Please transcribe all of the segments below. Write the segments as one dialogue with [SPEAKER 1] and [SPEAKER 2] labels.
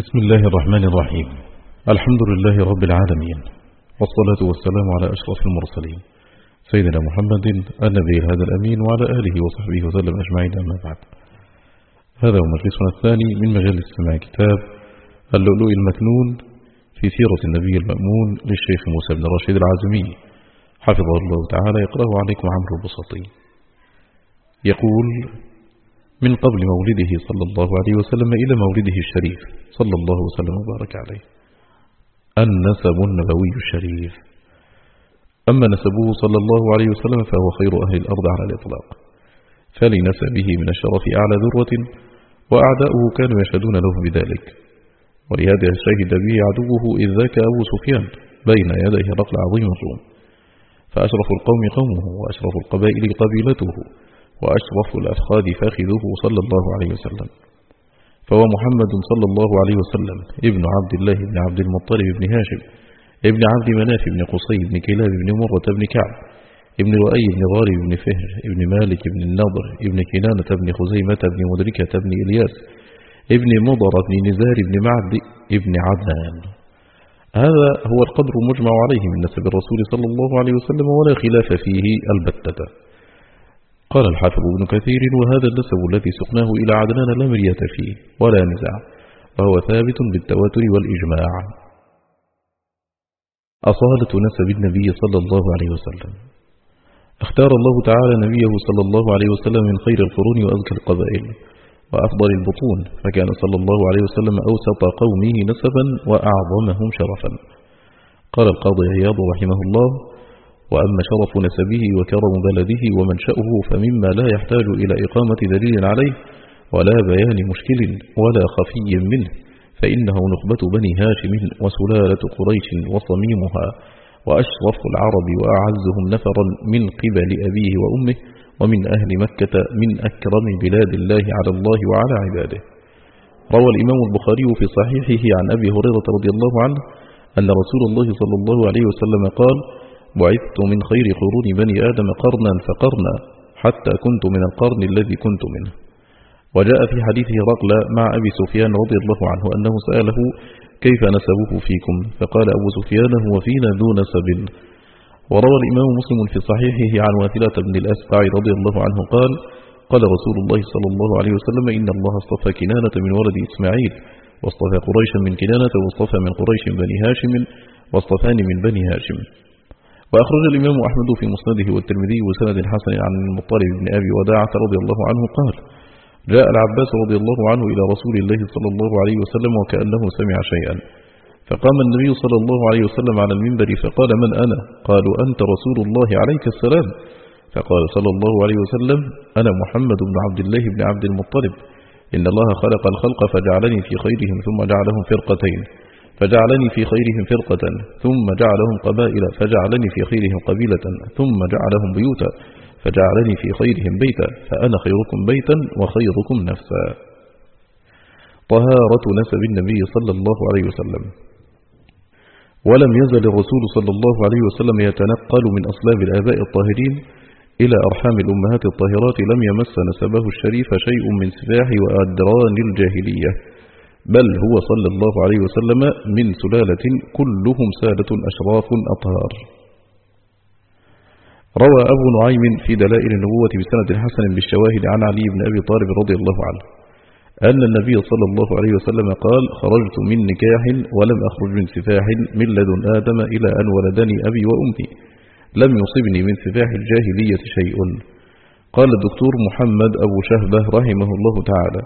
[SPEAKER 1] بسم الله الرحمن الرحيم. الحمد لله رب العالمين. والصلاة والسلام على أشرف المرسلين. سيدنا محمد النبي هذا الأمين وعلى آله وصحبه وسلم أجمعين أما بعد. هذا هو مجلسنا الثاني من مجالس سماع كتاب اللؤلؤ المكنون في سيرة النبي المأمون للشيخ موسى بن رشيد العازمي. حفظه الله تعالى. يقرأه عليكم عمرو البسطي يقول من قبل مولده صلى الله عليه وسلم إلى مولده الشريف صلى الله وسلم وبارك عليه. النسب النبوي الشريف. أما نسبه صلى الله عليه وسلم فهو خير أهل الأرض على الإطلاق. فلنسبه من الشرف أعلى ذروة وأعداؤه كانوا يشهدون له بذلك. ولهذا شهد به عدوه إذ ذاك أبو سفيان بين يديه رقل عظيم الروم. فأشرف القوم قومه وأشرف القبائل قبيلته. وأشرف الأفخاذ فاخذه صلى الله عليه وسلم. فهو محمد صلى الله عليه وسلم ابن عبد الله بن عبد المطلب بن هاشم ابن عبد مناف بن قصي بن كلاب بن مرة بن كعب ابن لؤي بن غالب بن فهر ابن مالك بن النضر ابن كنانة بن خزيمة بن مدركة بن إلياس ابن مضر بن نزار بن معد ابن عدنان. هذا هو القدر المجمع عليه من نسب الرسول صلى الله عليه وسلم ولا خلاف فيه البتة. قال الحافظ ابن كثير وهذا النسب الذي سقناه إلى عدنان لا مرية فيه ولا نزاع وهو ثابت بالتواتر والإجماع. أصالة نسب النبي صلى الله عليه وسلم. اختار الله تعالى نبيه صلى الله عليه وسلم من خير القرون وأذكى القبائل وأفضل البطون فكان صلى الله عليه وسلم أوسط قومه نسبا وأعظمهم شرفا. قال القاضي عياض رحمه الله وأما شرف نسبه وكرم بلده ومنشأه فمما لا يحتاج إلى إقامة دليل عليه ولا بيان مشكل ولا خفي منه فإنه نخبة بني هاشم وسلالة قريش وصميمها وأشرف العرب وأعزهم نفرا من قبل أبيه وأمه ومن أهل مكة من أكرم بلاد الله على الله وعلى عباده. روى الإمام البخاري في صحيحه عن أبي هريرة رضي الله عنه أن رسول الله صلى الله عليه وسلم قال بعثت من خير قرون بني آدم قرنا فقرنا حتى كنت من القرن الذي كنت منه. وجاء في حديث هرقل مع أبي سفيان رضي الله عنه أنه سأله كيف نسبه فيكم؟ فقال أبو سفيان هو فينا ذو نسب. وروى الإمام مسلم في صحيحه عن واثلة بن الأسقع رضي الله عنه قال قال رسول الله صلى الله عليه وسلم إن الله اصطفى كنانة من ولد إسماعيل واصطفى قريشا من كنانة واصطفى من قريش بني هاشم واصطفاني من بني هاشم. وأخرج الإمام أحمد في مسنده والترمذي وسند حسن عن المطلب بن أبي وداعة رضي الله عنه قال جاء العباس رضي الله عنه إلى رسول الله صلى الله عليه وسلم وكأنه سمع شيئا. فقام النبي صلى الله عليه وسلم على المنبر فقال من أنا؟ قالوا أنت رسول الله عليك السلام. فقال صلى الله عليه وسلم أنا محمد بن عبد الله بن عبد المطلب. إن الله خلق الخلق فجعلني في خيرهم ثم جعلهم فرقتين. فجعلني في خيرهم فرقة ثم جعلهم قبائل فجعلني في خيرهم قبيلة ثم جعلهم بيوتا فجعلني في خيرهم بيتا فأنا خيركم بيتا وخيركم نفسا. طهارة نسب النبي صلى الله عليه وسلم. ولم يزل الرسول صلى الله عليه وسلم يتنقل من أصلاب الآباء الطاهرين إلى أرحام الأمهات الطاهرات لم يمس نسبه الشريف شيء من سفاح وأدران الجاهلية. بل هو صلى الله عليه وسلم من سلالة كلهم سادة أشراف أطهار. روى أبو نعيم في دلائل النبوة بسند حسن بالشواهد عن علي بن أبي طالب رضي الله عنه أن النبي صلى الله عليه وسلم قال خرجت من نكاح ولم أخرج من سفاح من لدن آدم إلى أن ولدني أبي وأمي لم يصبني من سفاح الجاهلية شيء. قال الدكتور محمد أبو شهبة رحمه الله تعالى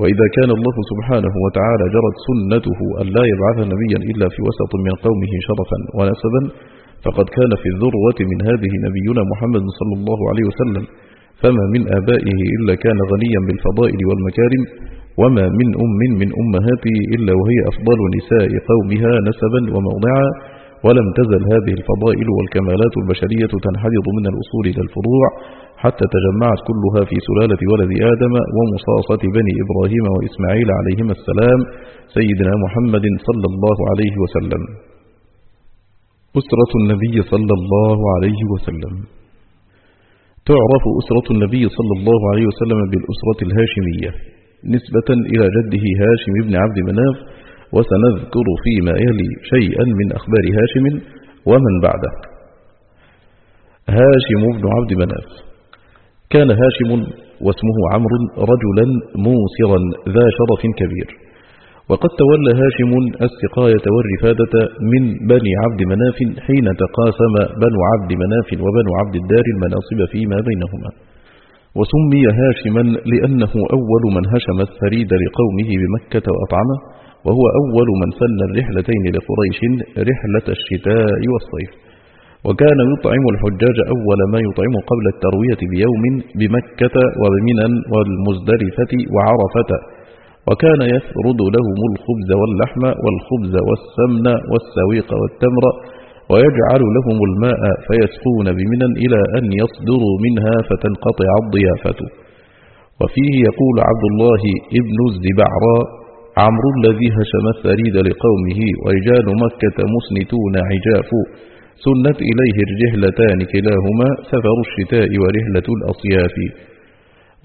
[SPEAKER 1] وإذا كان الله سبحانه وتعالى جرت سنته أن لا يبعث نبيا إلا في وسط من قومه شرفا ونسبا فقد كان في الذروة من هذه نبينا محمد صلى الله عليه وسلم فما من آبائه إلا كان غنيا بالفضائل والمكارم وما من أم من أمهاته إلا وهي أفضل نساء قومها نسبا وموضعا. ولم تزل هذه الفضائل والكمالات البشرية تنحدض من الأصول إلى الفروع حتى تجمعت كلها في سلالة ولد آدم ومصاصة بني إبراهيم وإسماعيل عليهما السلام سيدنا محمد صلى الله عليه وسلم. أسرة النبي صلى الله عليه وسلم. تعرف أسرة النبي صلى الله عليه وسلم بالأسرة الهاشمية نسبة إلى جده هاشم بن عبد مناف وسنذكر فيما يلي شيئا من أخبار هاشم ومن بعده. هاشم بن عبد مناف. كان هاشم واسمه عمرو رجلا موسرا ذا شرف كبير. وقد تولى هاشم السقاية والرفادة من بني عبد مناف حين تقاسم بنو عبد مناف وبنو عبد الدار المناصب فيما بينهما. وسمي هاشما لأنه أول من هشم الثريد لقومه بمكة وأطعمه. وهو أول من سن الرحلتين لقريش رحلة الشتاء والصيف. وكان يطعم الحجاج أول ما يطعم قبل التروية بيوم بمكة وبمنا والمزدلفة وعرفة. وكان يفرض لهم الخبز واللحم والخبز والسمن والسويق والتمر ويجعل لهم الماء فيسقون بمنا إلى أن يصدروا منها فتنقطع الضيافة. وفيه يقول عبد الله ابن الزبعراء عمرو الذي هشم الثريد لقومه ورجال مكة مسنتون عجاف سنت إليه الرحلتان كلاهما سفر الشتاء ورحلة الأصياف.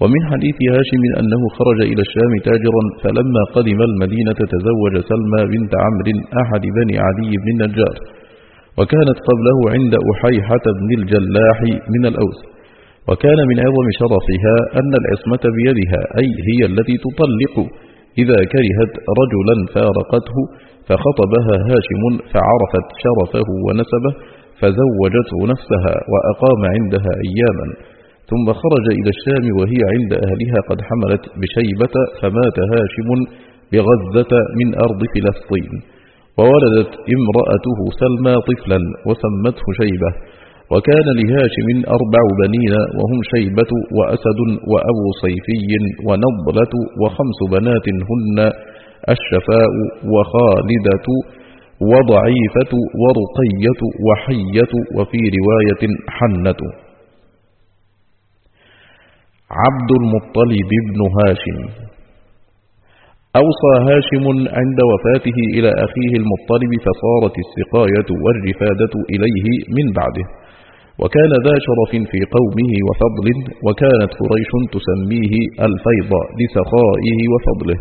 [SPEAKER 1] ومن حديث هاشم أنه خرج إلى الشام تاجرا فلما قدم المدينة تزوج سلمى بنت عمرو أحد بني علي بن النجار. وكانت قبله عند أحيحة بن الجلاح من الأوس. وكان من عظم شرفها أن العصمة بيدها أي هي التي تطلق إذا كرهت رجلا فارقته فخطبها هاشم فعرفت شرفه ونسبه فزوجته نفسها وأقام عندها أياما. ثم خرج إلى الشام وهي عند أهلها قد حملت بشيبة فمات هاشم بغزة من أرض فلسطين. وولدت امرأته سلمى طفلا وسمته شيبة. وكان لهاشم أربع بنين وهم شيبة وأسد وأبو صيفي ونضلة وخمس بنات هن الشفاء وخالدة وضعيفة ورقية وحية وفي رواية حنة. عبد المطلب بن هاشم. أوصى هاشم عند وفاته إلى أخيه المطلب فصارت السقاية والرفادة إليه من بعده. وكان ذا شرف في قومه وفضل وكانت قريش تسميه الفيض لسخائه وفضله.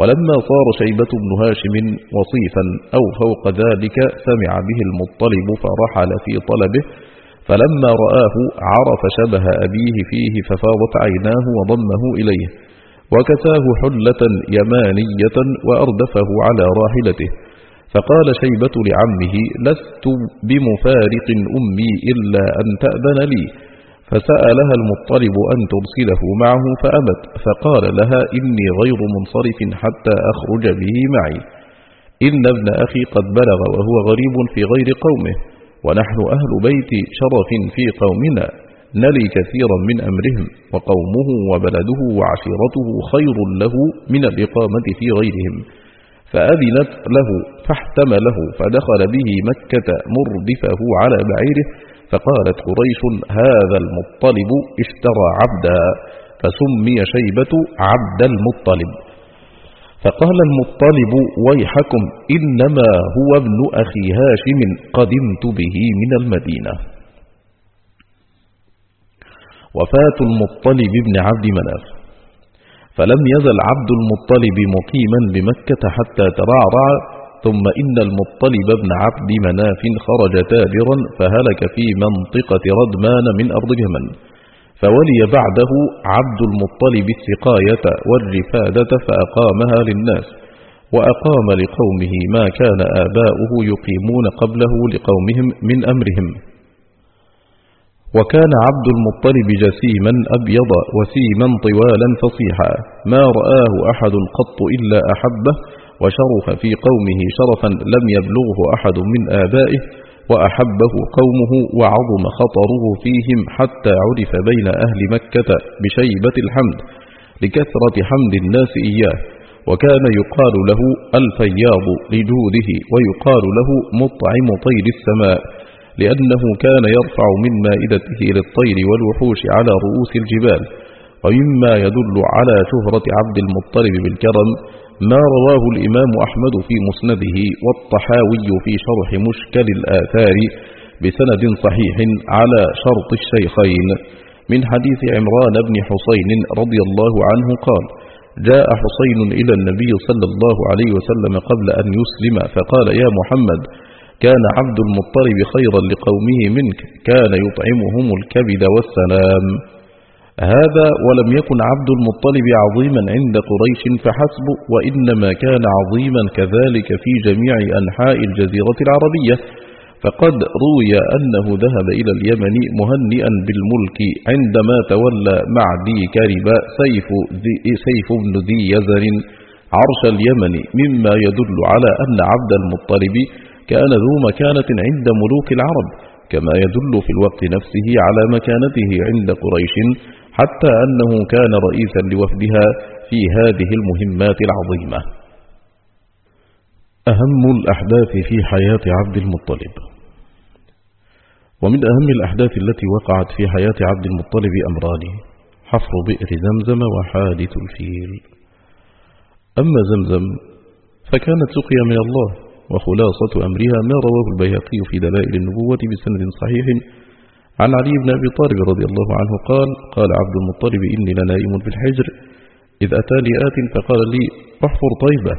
[SPEAKER 1] ولما صار شيبة بن هاشم وصيفا أو فوق ذلك سمع به المطلب فرحل في طلبه فلما رآه عرف شبه أبيه فيه ففاضت عيناه وضمه إليه وكساه حلة يمانية وأردفه على راحلته. فقال شيبة لعمه لست بمفارق أمي إلا أن تأذن لي. فسألها المطلب أن ترسله معه فأبت فقال لها إني غير منصرف حتى أخرج به معي. إن ابن أخي قد بلغ وهو غريب في غير قومه ونحن أهل بيت شرف في قومنا. نلي كثيرا من أمرهم وقومه وبلده وعشيرته خير له من الإقامة في غيرهم. فأذنت له فاحتمله فدخل به مكة مردفه على بعيره فقالت قريش هذا المطلب اشترى عبدا فسمي شيبة عبد المطلب. فقال المطلب ويحكم إنما هو ابن أخي هاشم قدمت به من المدينة. وفاة المطلب بن عبد مناف. فلم يزل عبد المطلب مقيما بمكة حتى ترعرع ثم إن المطلب بن عبد مناف خرج تاجرا فهلك في منطقة ردمان من أرض اليمن فولي بعده عبد المطلب السقاية والرفادة فأقامها للناس وأقام لقومه ما كان آباؤه يقيمون قبله لقومهم من أمرهم. وكان عبد المطلب جسيما أبيض وسيما طوالا فصيحا ما رآه أحد قط إلا أحبه وشرف في قومه شرفا لم يبلغه أحد من آبائه وأحبه قومه وعظم خطره فيهم حتى عرف بين أهل مكة بشيبة الحمد لكثرة حمد الناس إياه وكان يقال له الفياض لجوده ويقال له مطعم طير السماء لأنه كان يرفع من مائدته للطير والوحوش على رؤوس الجبال. ومما يدل على شهرة عبد المطلب بالكرم ما رواه الإمام أحمد في مسنده والطحاوي في شرح مشكل الآثار بسند صحيح على شرط الشيخين. من حديث عمران بن حسين رضي الله عنه قال جاء حسين إلى النبي صلى الله عليه وسلم قبل أن يسلم فقال يا محمد كان عبد المطلب خيرا لقومه منك كان يطعمهم الكبد والسلام. هذا ولم يكن عبد المطلب عظيما عند قريش فحسب وإنما كان عظيما كذلك في جميع أنحاء الجزيرة العربية. فقد روي أنه ذهب إلى اليمن مهنئا بالملك عندما تولى مع ذي كرب سيف, سيف بن ذي يزن عرش اليمن مما يدل على أن عبد المطلب كان ذو مكانة عند ملوك العرب كما يدل في الوقت نفسه على مكانته عند قريش. حتى أنه كان رئيسا لوفدها في هذه المهمات العظيمة. أهم الأحداث في حياة عبد المطلب. ومن أهم الأحداث التي وقعت في حياة عبد المطلب أمران حفر بئر زمزم وحادث الفيل. أما زمزم فكانت سقيا من الله وخلاصة أمرها ما رواه البيهقي في دلائل النبوة بسند صحيح عن علي بن أبي طالب رضي الله عنه قال قال عبد المطلب إني لنائم في الحجر إذ أتاني آت فقال لي احفر طيبة.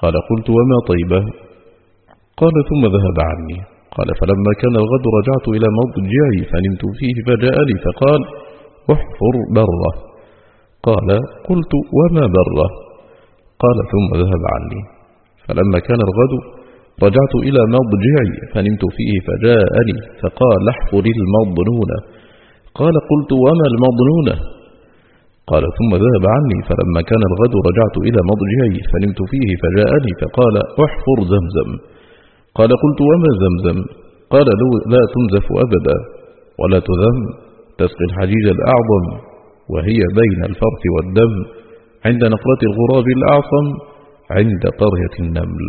[SPEAKER 1] قال قلت وما طيبة؟ قال ثم ذهب عني. قال فلما كان الغد رجعت إلى مضجعي فنمت فيه فجاء لي فقال احفر برة. قال قلت وما برة؟ قال ثم ذهب عني. فلما كان الغد رجعت إلى مضجعي فنمت فيه فجاءني فقال احفر المضنونة قال قلت وما المضنونة قال ثم ذهب عني فلما كان الغد رجعت إلى مضجعي فنمت فيه فجاءني فقال احفر زمزم. قال قلت وما زمزم؟ قال لا تنزف أبدا ولا تذم تسقي الحجيج الأعظم وهي بين الفرث والدم عند نقرة الغراب الأعصم عند قرية النمل.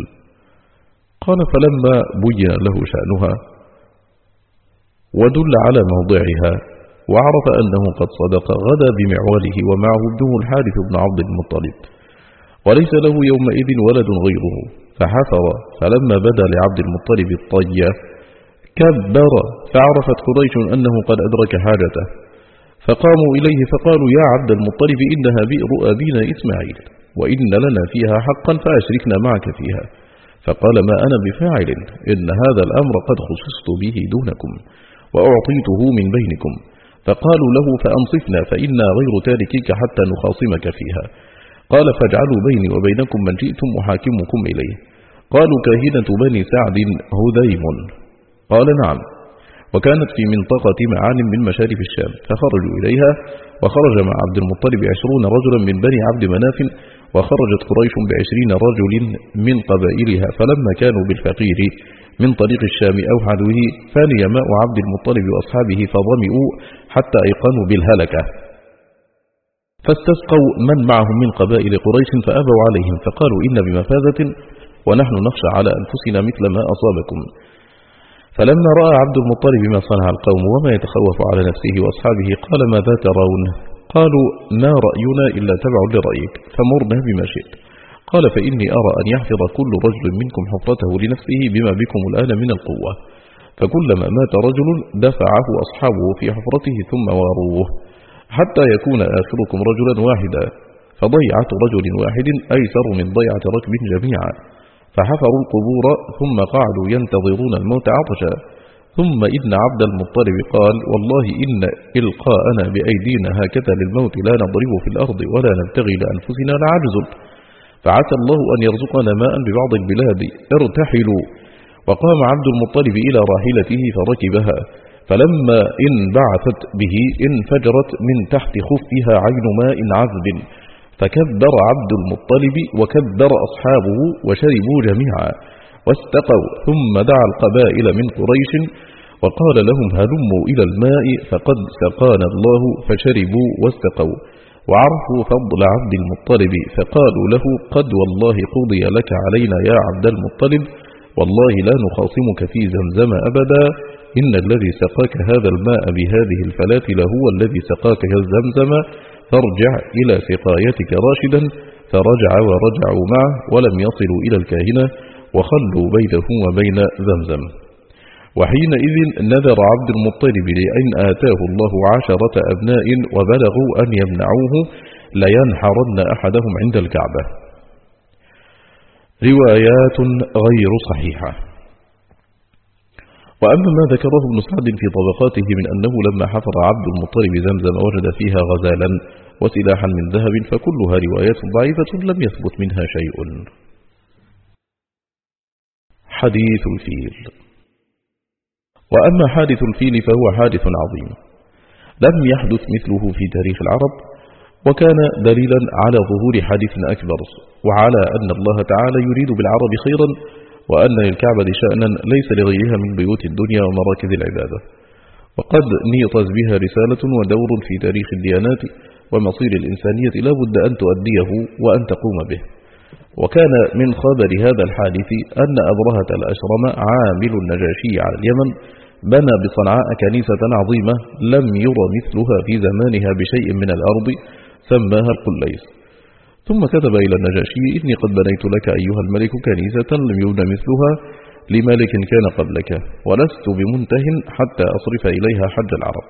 [SPEAKER 1] قال فلما بين له شأنها ودل على موضعها وعرف أنه قد صدق غدا بمعواله ومعه ابنه الحارث بن عبد المطلب وليس له يومئذ ولد غيره فحفر فلما بدا لعبد المطلب الطية كبر فعرفت قريش أنه قد أدرك حاجته فقاموا إليه فقالوا يا عبد المطلب إنها بئر أبينا إسماعيل وإن لنا فيها حقا فأشركنا معك فيها. فقال ما أنا بفاعل إن هذا الأمر قد خصصت به دونكم وأعطيته من بينكم. فقالوا له فأنصفنا فإنا غير تاركيك حتى نخاصمك فيها. قال فاجعلوا بيني وبينكم من جئتم محاكمكم إليه. قالوا كاهنة بني سعد هذيم. قال نعم. وكانت في منطقة معان من مشارف الشام فخرجوا إليها وخرج مع عبد المطلب عشرون رجلا من بني عبد مناف وخرجت قريش بعشرين رجل من قبائلها فلما كانوا بالفقير من طريق الشام أو عدوه فاني ماء عبد المطلب وأصحابه فظمئوا حتى أيقنوا بالهلكة. فاستسقوا من معهم من قبائل قريش فأبوا عليهم فقالوا إن بمفازة ونحن نخشى على أنفسنا مثل ما أصابكم. فلما رأى عبد المطلب ما صنع القوم وما يتخوف على نفسه وأصحابه قال ماذا ترون؟ قالوا ما رأينا إلا تبع لرأيك فمرنا بما شئت. قال فإني أرى أن يحفظ كل رجل منكم حفرته لنفسه بما بكم الآن من القوة. فكلما مات رجل دفعه أصحابه في حفرته ثم واروه حتى يكون آخركم رجلا واحدا فضيعة رجل واحد أيسر من ضيعة ركب جميعا. فحفروا القبور ثم قعدوا ينتظرون الموت عطشا. ثم إن عبد المطلب قال والله إن إلقاءنا بأيدينا هكذا للموت لا نضرب في الأرض ولا نبتغي لأنفسنا لعجز فعسى الله أن يرزقنا ماء ببعض البلاد ارتحلوا. وقام عبد المطلب إلى راحلته فركبها فلما انبعثت به انفجرت من تحت خفها عين ماء عذب. فكبر عبد المطلب وكبر أصحابه وشربوا جميعا. واستقوا ثم دعا القبائل من قريش وقال لهم هلموا إلى الماء فقد سقانا الله فشربوا واستقوا وعرفوا فضل عبد المطلب فقالوا له قد والله قضي لك علينا يا عبد المطلب والله لا نخاصمك في زمزم أبدا إن الذي سقاك هذا الماء بهذه الفلاة لهو الذي سقاك الزمزم فارجع إلى سقايتك راشدا فرجع ورجعوا معه ولم يصلوا إلى الكاهنة وخلوا بينه وبين زمزم. وحينئذ نذر عبد المطلب لأن آتاه الله عشرة أبناء وبلغوا أن يمنعوه لينحرن أحدهم عند الكعبة. روايات غير صحيحة. وأما ما ذكره ابن سعد في طبقاته من أنه لما حفر عبد المطلب زمزم وجد فيها غزالا وسلاحا من ذهب فكلها روايات ضعيفة لم يثبت منها شيء. حديث الفيل. وأما حادث الفيل فهو حادث عظيم. لم يحدث مثله في تاريخ العرب وكان دليلا على ظهور حادث أكبر وعلى أن الله تعالى يريد بالعرب خيرا وأن للكعبة شأنا ليس لغيرها من بيوت الدنيا ومراكز العبادة. وقد نيطز بها رسالة ودور في تاريخ الديانات ومصير الإنسانية لا بد أن تؤديه وأن تقوم به. وكان من خبر هذا الحادث أن أبرهة الأشرم عامل النجاشي على اليمن بنى بصنعاء كنيسة عظيمة لم يرى مثلها في زمانها بشيء من الأرض سماها القليس ثم كتب إلى النجاشي إني قد بنيت لك أيها الملك كنيسة لم يبنى مثلها لملك كان قبلك ولست بمنته حتى أصرف إليها حج العرب.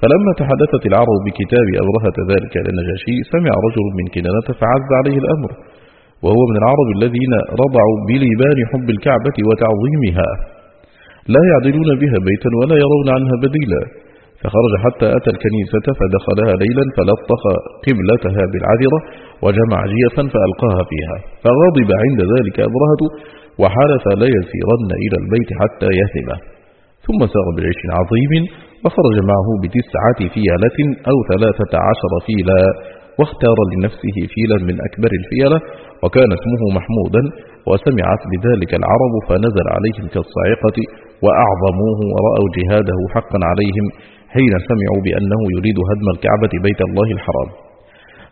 [SPEAKER 1] فلما تحدثت العرب بكتاب أبرهة ذلك للنجاشي سمع رجل من كنانة فعز عليه الأمر وهو من العرب الذين رضعوا بلبان حب الكعبة وتعظيمها. لا يعدلون بها بيتا ولا يرون عنها بديلا. فخرج حتى أتى الكنيسة فدخلها ليلا فلطخ قبلتها بالعذرة وجمع جيفا فألقاها فيها. فغضب عند ذلك أبرهة وحلف لا يسيرن إلى البيت حتى يهدمه ثم سار بعيش عظيم وخرج معه بتسعة فيلة أو ثلاثة عشر فيلا واختار لنفسه فيلا من أكبر الفيلة وكان اسمه محمودا وسمعت بذلك العرب فنزل عليهم كالصاعقة وأعظموه ورأوا جهاده حقا عليهم حين سمعوا بأنه يريد هدم الكعبة بيت الله الحرام.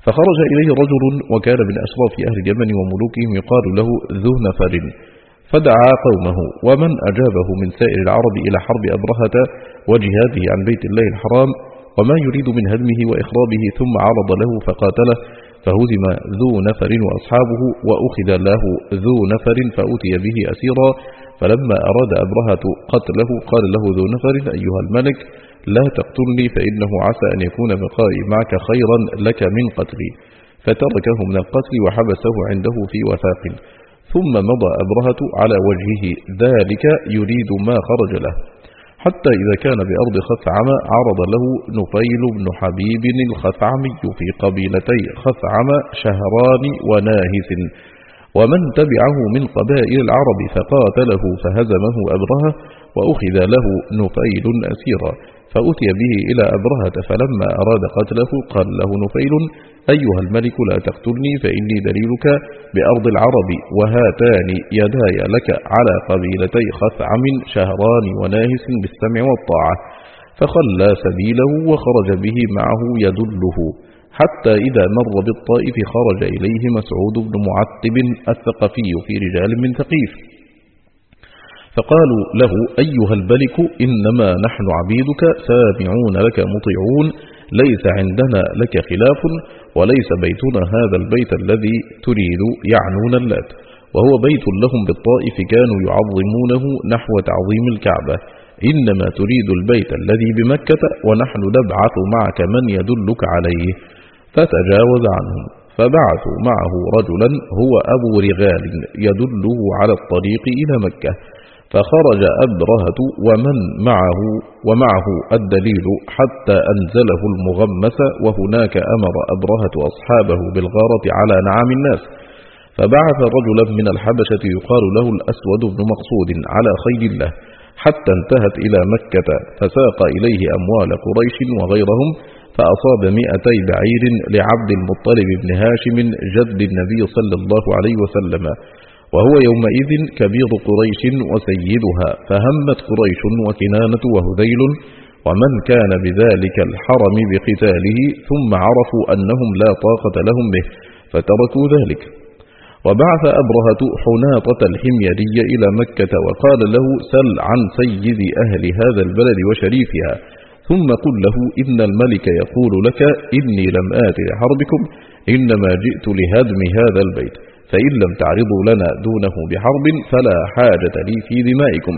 [SPEAKER 1] فخرج إليه رجل وكان من أشراف أهل اليمن وملوكهم يقال له ذو نفر. فدعا قومه ومن أجابه من سائر العرب إلى حرب أبرهة وجهاده عن بيت الله الحرام وما يريد من هدمه وإخرابه ثم عرض له فقاتله فهزم ذو نفر وأصحابه وأخذ له ذو نفر فأتي به أسيرا فلما أراد أبرهة قتله قال له ذو نفر أيها الملك لا تقتلني فإنه عسى أن يكون بقائي معك خيرا لك من قتلي. فتركه من القتل وحبسه عنده في وثاق. ثم مضى أبرهة على وجهه ذلك يريد ما خرج له. حتى إذا كان بأرض خثعم عرض له نفيل بن حبيب الخثعمي في قبيلتي خثعم شهران وناهس. ومن تبعه من قبائل العرب فقاتله فهزمه أبرهة وأخذ له نفيل أسيرا. فأتي به إلى أبرهة فلما أراد قتله قال له نفيل أيها الملك لا تقتلني فإني دليلك بأرض العرب وهاتان يداي لك على قبيلتي خثعم شهران وناهس بالسمع والطاعة. فخلى سبيله وخرج به معه يدله. حتى إذا مر بالطائف خرج إليه مسعود بن معتب الثقفي في رجال من ثقيف. فقالوا له أيها البلك إنما نحن عبيدك سامعون لك مطيعون ليس عندنا لك خلاف وليس بيتنا هذا البيت الذي تريد يعنون اللات. وهو بيت لهم بالطائف كانوا يعظمونه نحو تعظيم الكعبة. إنما تريد البيت الذي بمكة ونحن نبعث معك من يدلك عليه. فتجاوز عنهم فبعثوا معه رجلا هو أبو رغال يدله على الطريق إلى مكة. فخرج أبرهة ومن معه ومعه الدليل حتى أنزله المغمس وهناك أمر أبرهة أصحابه بالغارة على نعام الناس. فبعث رجلا من الحبشة يقال له الأسود بن مقصود على خيل الله. حتى انتهت إلى مكة فساق إليه أموال قريش وغيرهم فأصاب مئتي بعير لعبد المطلب بن هاشم جد النبي صلى الله عليه وسلم. وهو يومئذ كبير قريش وسيدها فهمت قريش وكنانة وهذيل ومن كان بذلك الحرم بقتاله ثم عرفوا أنهم لا طاقة لهم به فتركوا ذلك. وبعث أبرهة حناطة الحميري إلى مكة وقال له سل عن سيد أهل هذا البلد وشريفها. ثم قل له إن الملك يقول لك إني لم آت لحربكم إنما جئت لهدم هذا البيت. فإن لم تعرضوا لنا دونه بحرب فلا حاجة لي في دمائكم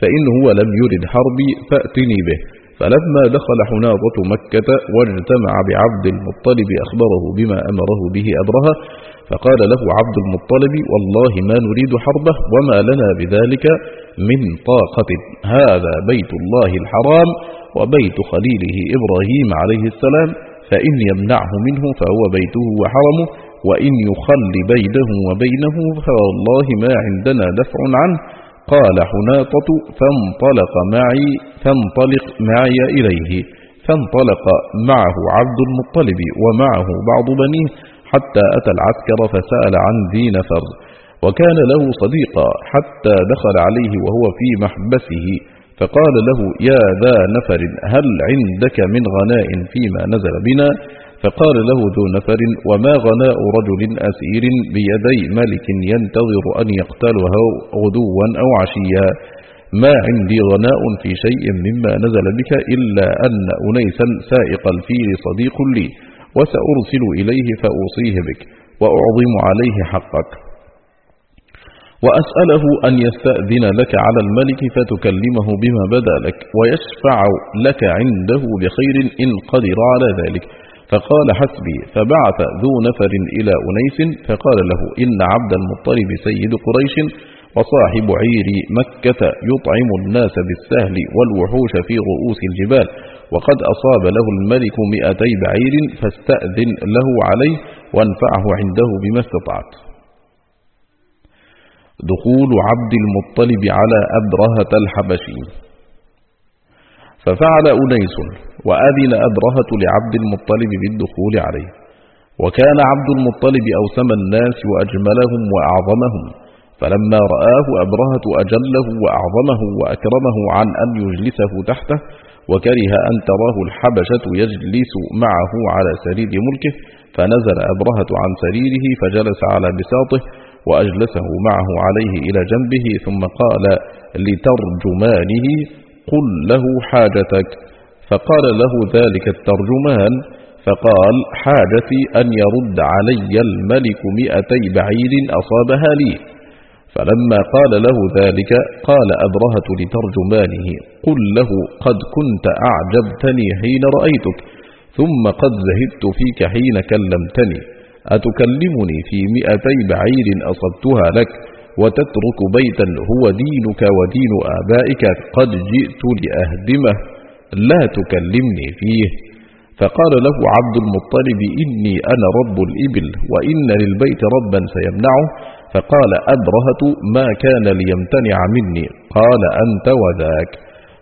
[SPEAKER 1] فإن هو لم يرد حربي فأتني به. فلما دخل حناطة مكة واجتمع بعبد المطلب أخبره بما أمره به أبرهة فقال له عبد المطلب والله ما نريد حربه وما لنا بذلك من طاقة. هذا بيت الله الحرام وبيت خليله إبراهيم عليه السلام فإن يمنعه منه فهو بيته وحرمه وإن يخل بينه وبينه فوالله ما عندنا دفع عنه. قال حناطة فانطلق معي فانطلق معي إليه. فانطلق معه عبد المطلب ومعه بعض بنيه حتى أتى العسكر فسأل عن ذي نفر. وكان له صديقا حتى دخل عليه وهو في محبسه. فقال له يا ذا نفر هل عندك من غناء فيما نزل بنا؟ فقال له ذو نفر وما غناء رجل أسير بيدي ملك ينتظر أن يقتله غدوا أو عشيا؟ ما عندي غناء في شيء مما نزل بك إلا أن أنيسا سائق الفيل صديق لي وسأرسل إليه فأوصيه بك وأعظم عليه حقك. وأسأله أن يستأذن لك على الملك فتكلمه بما بدا لك ويشفع لك عنده بخير إن قدر على ذلك. فقال حسبي فبعث ذو نفر إلى أنيس فقال له إن عبد المطلب سيد قريش وصاحب عير مكة يطعم الناس بالسهل والوحوش في رؤوس الجبال وقد أصاب له الملك مئتي بعير فاستأذن له عليه وانفعه عنده بما استطعت. دخول عبد المطلب على أبرهة الحبشي. ففعل أنيس وأذن أبرهة لعبد المطلب بالدخول عليه. وكان عبد المطلب أوسم الناس وأجملهم وأعظمهم فلما رآه أبرهة أجله وأعظمه وأكرمه عن أن يجلسه تحته وكره أن تراه الحبشة يجلس معه على سرير ملكه فنزل أبرهة عن سريره فجلس على بساطه وأجلسه معه عليه إلى جنبه ثم قال لترجمانه قل له حاجتك. فقال له ذلك الترجمان فقال حاجتي أن يرد علي الملك مئتي بعير أصابها لي. فلما قال له ذلك قال أبرهة لترجمانه قل له قد كنت أعجبتني حين رأيتك ثم قد زهدت فيك حين كلمتني. أتكلمني في مئتي بعير أصبتها لك وتترك بيتا هو دينك ودين آبائك قد جئت لأهدمه. لا تكلمني فيه. فقال له عبد المطلب إني أنا رب الإبل وإن للبيت ربا سيمنعه. فقال أبرهة ما كان ليمتنع مني؟ قال أنت وذاك.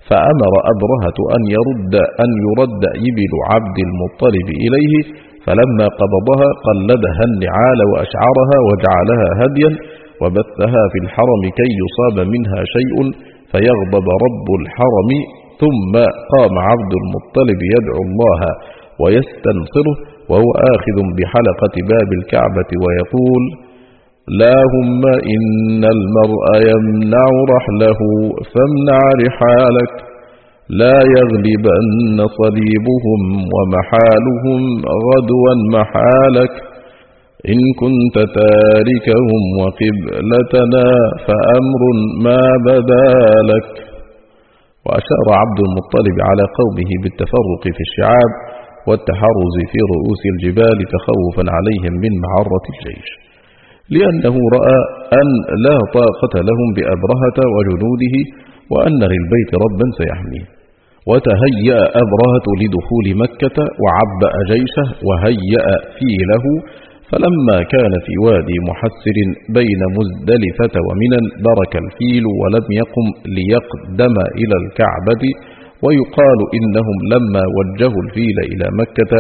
[SPEAKER 1] فأمر أبرهة أن يرد أن يرد إبل عبد المطلب إليه. فلما قبضها قلدها النعال وأشعرها وجعلها هديا وبثها في الحرم كي يصاب منها شيء فيغضب رب الحرم ثم قام عبد المطلب يدعو الله ويستنصره وهو آخذ بحلقة باب الكعبة ويقول اللهم إن المرء يمنع رحله فامنع رحالك. لا يغلبن صليبهم ومحالهم غدوا محالك. إن كنت تاركهم وقبلتنا فأمر ما بدا لك. وأشار عبد المطلب على قومه بالتفرق في الشعاب والتحرز في رؤوس الجبال تخوفا عليهم من معرة الجيش لأنه رأى أن لا طاقة لهم بأبرهة وجنوده وأن للبيت ربا سيحميه وتهيأ أبرهة لدخول مكة وعبأ جيشه وهيأ فيله فلما كان في وادي محسر بين مزدلفة ومنا برك الفيل ولم يقم ليقدم إلى الكعبة ويقال إنهم لما وجهوا الفيل إلى مكة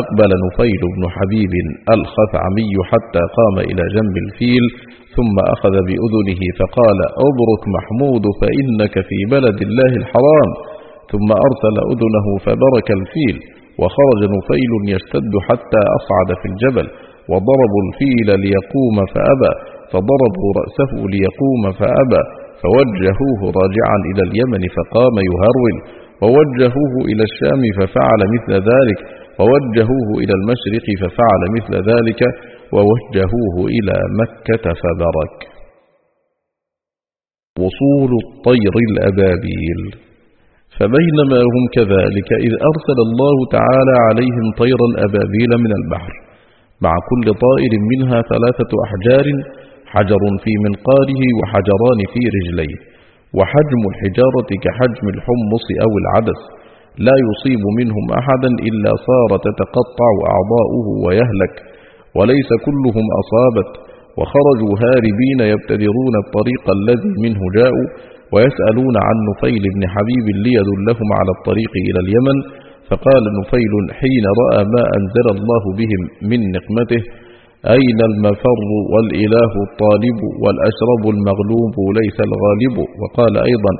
[SPEAKER 1] أقبل نفيل بن حبيب الخثعمي حتى قام إلى جنب الفيل ثم أخذ بأذنه فقال أبرك محمود فإنك في بلد الله الحرام. ثم أرسل أذنه فبرك الفيل وخرج نفيل يشتد حتى أصعد في الجبل. وضربوا الفيل ليقوم فأبى فضربوا رأسه ليقوم فأبى فوجهوه راجعا إلى اليمن فقام يهرول ووجهوه إلى الشام ففعل مثل ذلك ووجهوه إلى المشرق ففعل مثل ذلك ووجهوه إلى مكة فبرك. وصول الطير الأبابيل. فبينما هم كذلك إذ أرسل الله تعالى عليهم طيرا أبابيل من البحر مع كل طائر منها ثلاثة أحجار حجر في منقاره وحجران في رجليه وحجم الحجارة كحجم الحمص أو العدس لا يصيب منهم أحدا إلا صار تتقطع أعضاؤه ويهلك وليس كلهم أصابت وخرجوا هاربين يبتدرون الطريق الذي منه جاءوا ويسألون عن نفيل بن حبيب ليدلهم على الطريق إلى اليمن فقال نفيل حين رأى ما أنزل الله بهم من نقمته أين المفر والإله الطالب والأشرب المغلوب ليس الغالب؟ وقال أيضا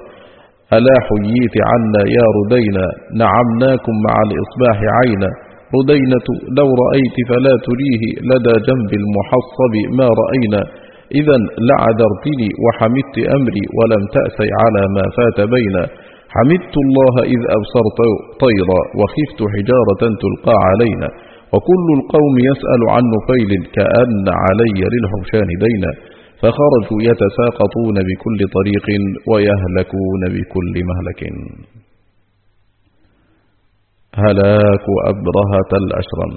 [SPEAKER 1] ألا حييت عنا يا ردينا نعمناكم مع الإصباح عينا. ردينة لو رأيت فلا تريه لدى جنب المحصب ما رأينا. إذا لعذرتني وحمدت أمري ولم تأسي على ما فات بينا. حمدت الله إذ أبصرت طيرا وخفت حجارة تلقى علينا وكل القوم يسأل عن نفيل كأن علي للحوشان دينا فخرجوا يتساقطون بكل طريق ويهلكون بكل مهلك. هلاك أبرهة الأشرم.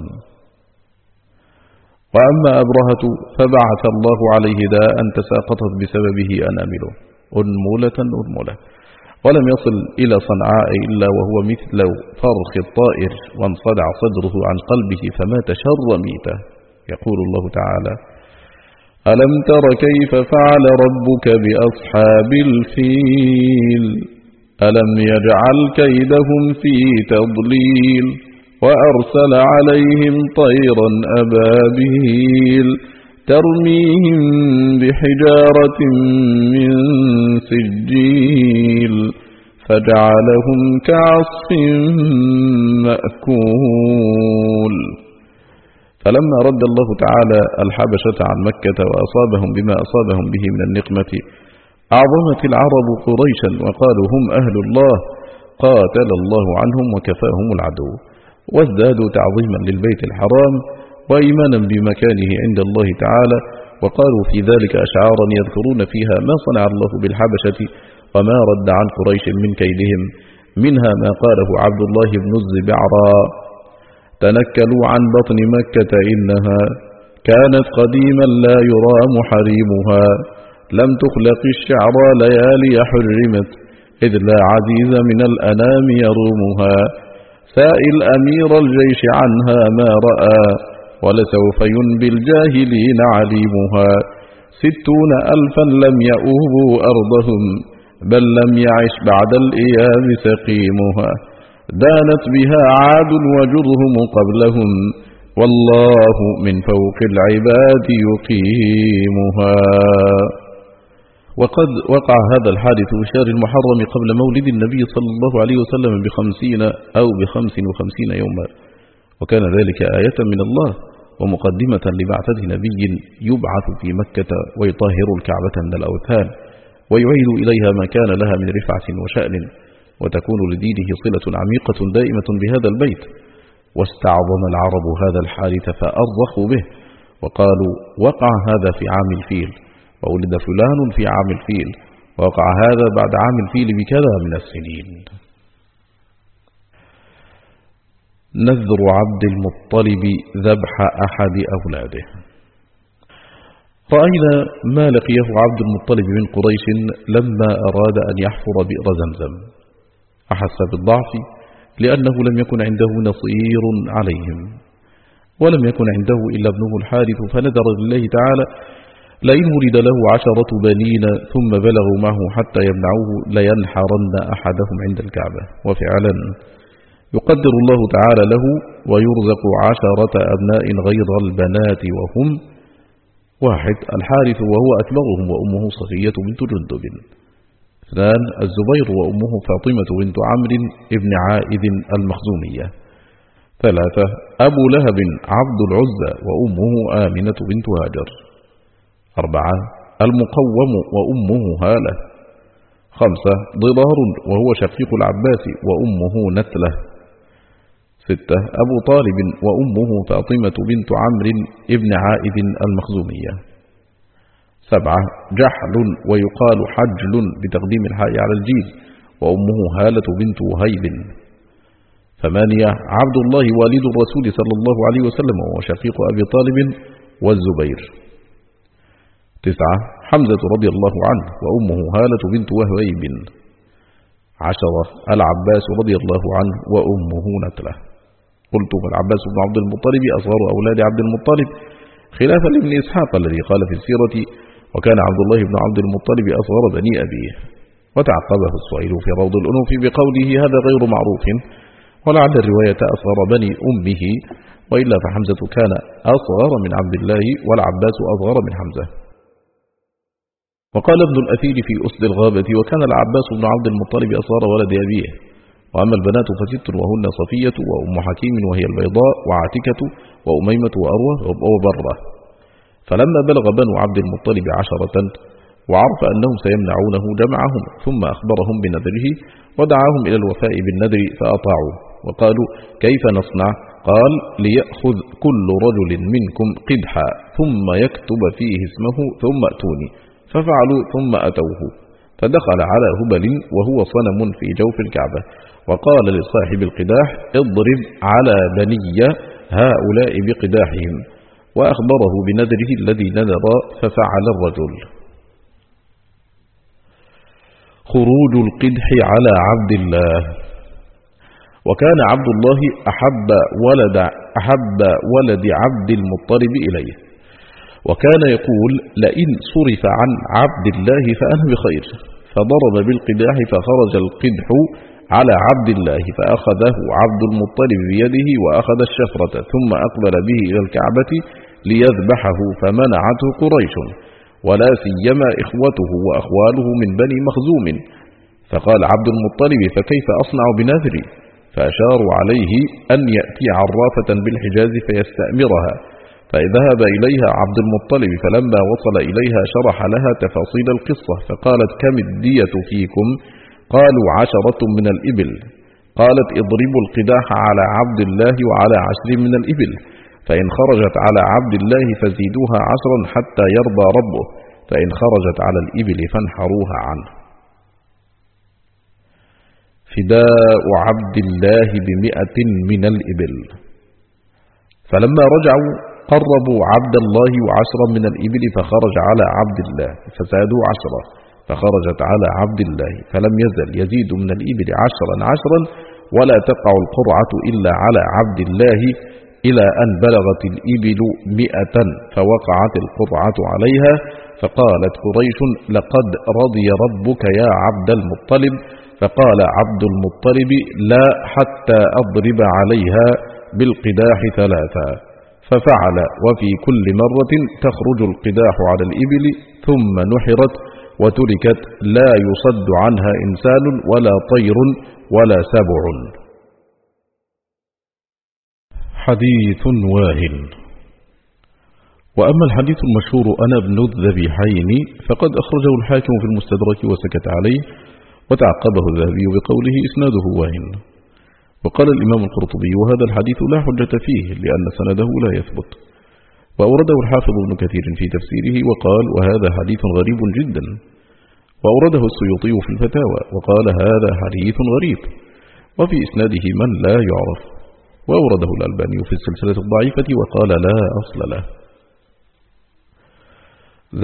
[SPEAKER 1] وأما أبرهة فبعث الله عليه داء تساقطت بسببه أنامله. أنملة أنملة. ولم يصل إلى صنعاء إلا وهو مثل فرخ الطائر وانصدع صدره عن قلبه فمات شر ميته. يقول الله تعالى ألم تر كيف فعل ربك بأصحاب الفيل؟ ألم يجعل كيدهم في تضليل؟ وأرسل عليهم طيرا أبابيل ترميهم بحجارة من سجيل فجعلهم كعصف مأكول. فلما رد الله تعالى الحبشة عن مكة وأصابهم بما أصابهم به من النقمة أعظمت العرب قريشا وقالوا هم أهل الله قاتل الله عنهم وكفاهم العدو. وازدادوا تعظيما للبيت الحرام وإيمانا بمكانه عند الله تعالى وقالوا في ذلك أشعارا يذكرون فيها ما صنع الله بالحبشة وما رد عن قريش من كيدهم. منها ما قاله عبد الله بن الزبعرى. تنكلوا عن بطن مكة إنها كانت قديما لا يرام حريمها. لم تخلق الشعرى ليالي حرمت إذ لا عزيز من الأنام يرومها. سائل أمير الجيش عنها ما رأى ولسوف ينبي الجاهلين عليمها. ستون ألفا لم يؤوبوا أرضهم. بل لم يعش بعد الإياب سقيمها. دانت بها عاد وجرهم قبلهم والله من فوق العباد يقيمها. وقد وقع هذا الحادث في شهر المحرم قبل مولد النبي صلى الله عليه وسلم بخمسين أو بخمس وخمسين يوما. وكان ذلك آية من الله ومقدمة لبعثة نبي يبعث في مكة ويطهر الكعبة من الأوثان. ويعيد إليها ما كان لها من رفعة وشأن وتكون لدينه صلة عميقة دائمة بهذا البيت. واستعظم العرب هذا الحادث فأرضخوا به وقالوا وقع هذا في عام الفيل وولد فلان في عام الفيل ووقع هذا بعد عام الفيل بكذا من السنين. نذر عبد المطلب ذبح أحد أولاده. رأينا ما لقيه عبد المطلب من قريش لما أراد أن يحفر بئر زمزم؟ أحس بالضعف لأنه لم يكن عنده نصير عليهم. ولم يكن عنده إلا ابنه الحارث فنذر لله تعالى لئن ولد له عشرة بنين ثم بلغوا معه حتى يمنعوه لينحرن أحدهم عند الكعبة. وفعلا يقدر الله تعالى له ويرزق عشرة أبناء غير البنات وهم واحد الحارث وهو أكبرهم وأمه صفية بنت جندب. اثنان الزبير وأمه فاطمة بنت عمرو ابن عائد المخزومية. ثلاثة أبو لهب عبد العزى وأمه آمنة بنت هاجر. أربعة المقوم وأمه هالة. خمسة ضرار وهو شقيق العباس وأمه نتلة. ستة أبو طالب وأمه فاطمة بنت عمرو ابن عائد المخزومية. سبعة جحل ويقال حجل بتقديم الحاء على الجيل وأمه هالة بنت وهيب ثمانية عبد الله والد الرسول صلى الله عليه وسلم وشقيق أبي طالب والزبير. تسعة حمزة رضي الله عنه وأمه هالة بنت وهيب. عشرة العباس رضي الله عنه وأمه نتلة. قلت فالعباس بن عبد المطلب أصغر أولاد عبد المطلب خلافا لابن إسحاق الذي قال في السيرة وكان عبد الله بن عبد المطلب أصغر بني أبيه. وتعقبه الصعيد في روض الأنوف بقوله هذا غير معروف ولعل الرواية أصغر بني أمه وإلا فحمزة كان أصغر من عبد الله والعباس أصغر من حمزة. وقال ابن الأثير في أسد الغابة وكان العباس بن عبد المطلب أصغر ولد أبيه. وأما البنات فست وهن صفية وأم حكيم وهي البيضاء وعاتكة وأميمة وأروى وبرة. فلما بلغ بنو عبد المطلب عشرة وعرف أنهم سيمنعونه جمعهم ثم أخبرهم بنذره ودعاهم إلى الوفاء بالنذر فأطاعوا وقالوا كيف نصنع؟ قال ليأخذ كل رجل منكم قدحا ثم يكتب فيه اسمه ثم أتوني. ففعلوا ثم أتوه. فدخل على هبل وهو صنم في جوف الكعبة. وقال لصاحب القداح اضرب على بني هؤلاء بقداحهم. وأخبره بنذره الذي نذر ففعل الرجل. خروج القدح على عبد الله. وكان عبد الله أحب ولد, أحب ولد عبد المطلب إليه. وكان يقول لئن صرف عن عبد الله فأنا بخير. فضرب بالقداح فخرج القدح على عبد الله فأخذه عبد المطلب بيده وأخذ الشفرة ثم أقبل به إلى الكعبة ليذبحه فمنعته قريش. ولا سيما إخوته وأخواله من بني مخزوم. فقال عبد المطلب فكيف أصنع بنذري فأشاروا عليه أن يأتي عرافة بالحجاز فيستأمرها. فذهب إليها عبد المطلب فلما وصل إليها شرح لها تفاصيل القصة. فقالت كم الدية فيكم؟ قالوا عشرة من الإبل. قالت اضربوا القداح على عبد الله وعلى عشر من الإبل. فإن خرجت على عبد الله فزيدوها عشرا حتى يرضى ربه. فإن خرجت على الإبل فانحروها عنه. فداء عبد الله بمئة من الإبل. فلما رجعوا قربوا عبد الله وعشرا من الإبل فخرج على عبد الله فزادوا عشرا فخرجت على عبد الله فلم يزل يزيد من الإبل عشرا عشرا ولا تقع القرعة إلا على عبد الله إلى أن بلغت الإبل مئة فوقعت القرعة عليها فقالت قريش لقد رضي ربك يا عبد المطلب فقال عبد المطلب لا حتى أضرب عليها بالقداح ثلاثا ففعل وفي كل مرة تخرج القداح على الإبل ثم نحرت وتركت لا يصد عنها إنسان ولا طير ولا سبع. حديث واهن. وأما الحديث المشهور أنا ابن الذبيحين فقد أخرجه الحاكم في المستدرك وسكت عليه وتعقبه الذهبي بقوله إسناده واهن. وقال الإمام القرطبي وهذا الحديث لا حجة فيه لأن سنده لا يثبت. وأورده الحافظ ابن كثير في تفسيره وقال وهذا حديث غريب جدا. وأورده السيوطي في الفتاوى وقال هذا حديث غريب. وفي إسناده من لا يعرف. وأورده الألباني في السلسلة الضعيفة وقال لا أصل له.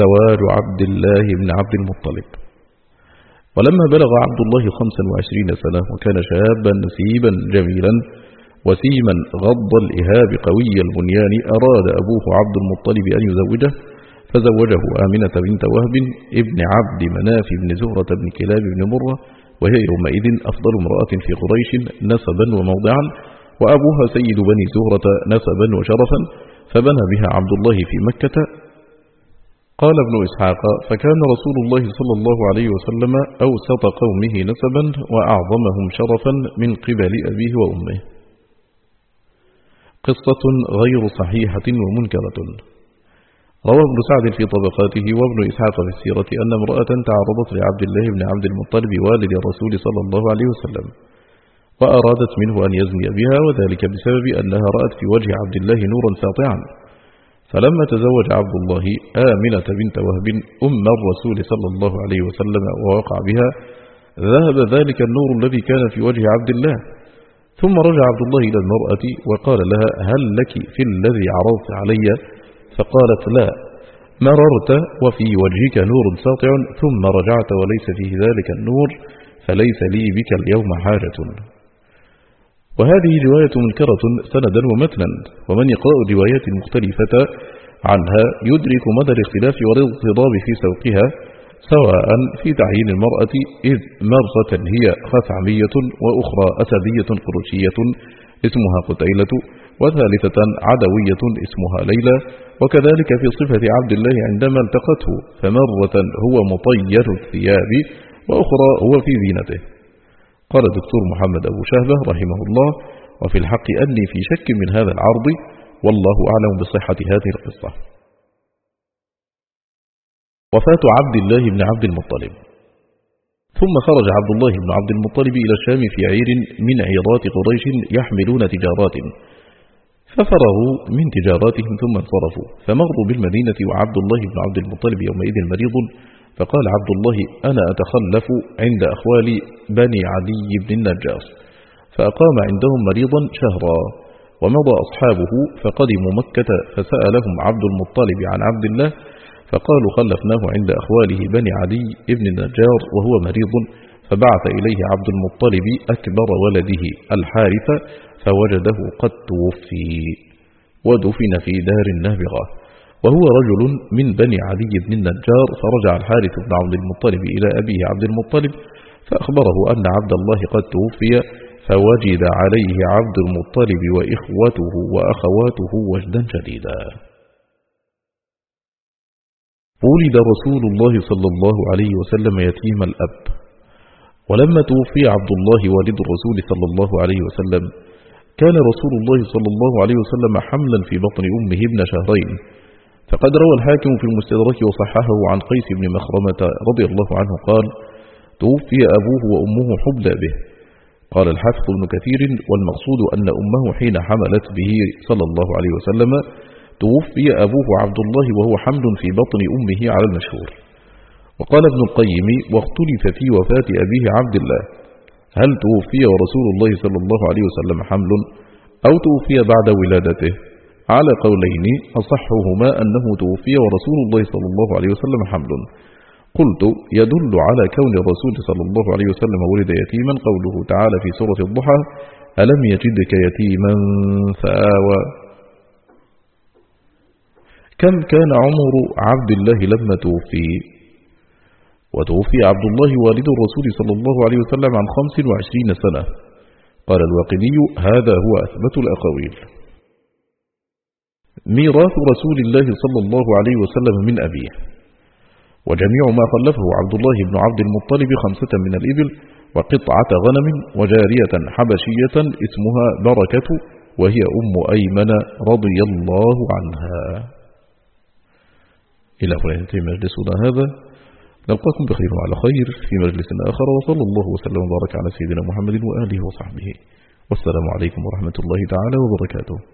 [SPEAKER 1] زواج عبد الله بن عبد المطلب. ولما بلغ عبد الله خمسا وعشرين سنة وكان شابا نسيبا جميلا وسيما غض الإهاب قوي البنيان أراد أبوه عبد المطلب أن يزوجه فزوجه آمنة بنت وهب ابن عبد مناف بن زهرة بن كلاب بن مرة وهي يومئذ أفضل امرأة في قريش نسبا وموضعا وأبوها سيد بني زهرة نسبا وشرفا فبنى بها عبد الله في مكة. قال ابن إسحاق فكان رسول الله صلى الله عليه وسلم أوسط قومه نسبا وأعظمهم شرفا من قبل أبيه وأمه. قصة غير صحيحة ومنكرة. روى ابن سعد في طبقاته وابن إسحاق في السيرة أن امرأة تعرضت لعبد الله بن عبد المطلب والد الرسول صلى الله عليه وسلم وأرادت منه أن يزني بها وذلك بسبب أنها رأت في وجه عبد الله نورا ساطعا. فلما تزوج عبد الله آمنة بنت وهب أم الرسول صلى الله عليه وسلم ووقع بها ذهب ذلك النور الذي كان في وجه عبد الله. ثم رجع عبد الله إلى المرأة وقال لها هل لك في الذي عرضت علي؟ فقالت لا مررت وفي وجهك نور ساطع ثم رجعت وليس فيه ذلك النور فليس لي بك اليوم حاجة. وهذه رواية منكرة سندا ومتنا ومن يقرأ الروايات المختلفة عنها يدرك مدى الاختلاف والاضطراب في سوقها سواء في تعيين المرأة إذ مرة هي خثعمية وأخرى أسدية قرشية اسمها قتيلة وثالثة عدوية اسمها ليلى وكذلك في صفة عبد الله عندما التقته فمرة هو مطير الثياب وأخرى هو في زينته. قال الدكتور محمد أبو شهبة رحمه الله وفي الحق أني في شك من هذا العرض والله أعلم بصحة هذه القصة. وفاة عبد الله بن عبد المطلب. ثم خرج عبد الله بن عبد المطلب إلى الشام في عير من عيرات قريش يحملون تجارات. ففرغوا من تجاراتهم ثم انصرفوا. فمروا بالمدينة وعبد الله بن عبد المطلب يومئذ مريض. فقال عبد الله أنا أتخلف عند أخوال بني علي بن النجار فأقام عندهم مريضا شهرا. ومضى أصحابه فقدموا مكة فسألهم عبد المطلب عن عبد الله فقالوا خلفناه عند أخواله بني علي ابن النجار وهو مريض فبعث إليه عبد المطلب أكبر ولده الحارث فوجده قد توفي ودفن في دار النابغة. وهو رجل من بني علي بن النجار فرجع الحارث بن عبد المطلب إلى أبيه عبد المطلب فأخبره أن عبد الله قد توفي فوجد عليه عبد المطلب وإخوته وأخواته وجدا شديدا. ولد رسول الله صلى الله عليه وسلم يتيم الأب. ولما توفي عبد الله والد الرسول صلى الله عليه وسلم كان رسول الله صلى الله عليه وسلم حملا في بطن أمه ابن شهرين. فقد روى الحاكم في المستدرك وصححه عن قيس بن مخرمة رضي الله عنه قال توفي أبوه وأمه حبلى به. قال الحافظ ابن كثير والمقصود أن أمه حين حملت به صلى الله عليه وسلم توفي أبوه عبد الله وهو حمل في بطن أمه على المشهور. وقال ابن القيم واختلف في وفاة أبيه عبد الله. هل توفي ورسول الله صلى الله عليه وسلم حمل أو توفي بعد ولادته؟ على قولين أصحهما أنه توفي ورسول الله صلى الله عليه وسلم حمل. قلت يدل على كون الرسول صلى الله عليه وسلم ولد يتيما. قوله تعالى في سورة الضحى ألم يجدك يتيما فآوى كم كان عمر عبد الله لما توفي؟ وتوفي عبد الله والد الرسول صلى الله عليه وسلم عن خمس وعشرين سنة. قال الواقدي هذا هو أثبت الأقاويل. ميراث رسول الله صلى الله عليه وسلم من أبيه. وجميع ما خلفه عبد الله بن عبد المطلب خمسة من الإبل وقطعة غنم وجارية حبشية اسمها بركة وهي أم أيمن رضي الله عنها. إلى هنا مجلسنا هذا نلقاكم بخير وعلى خير في مجلس آخر. وصلى الله وسلم وبارك على سيدنا محمد وآله وصحبه. والسلام عليكم ورحمة الله تعالى وبركاته.